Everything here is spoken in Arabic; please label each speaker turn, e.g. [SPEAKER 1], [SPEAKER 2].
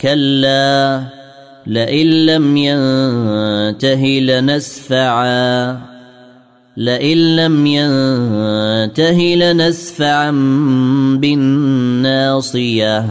[SPEAKER 1] كلا لئن لم ينته لنسفعا. لئن لم ينته لنسفعا بالناصية.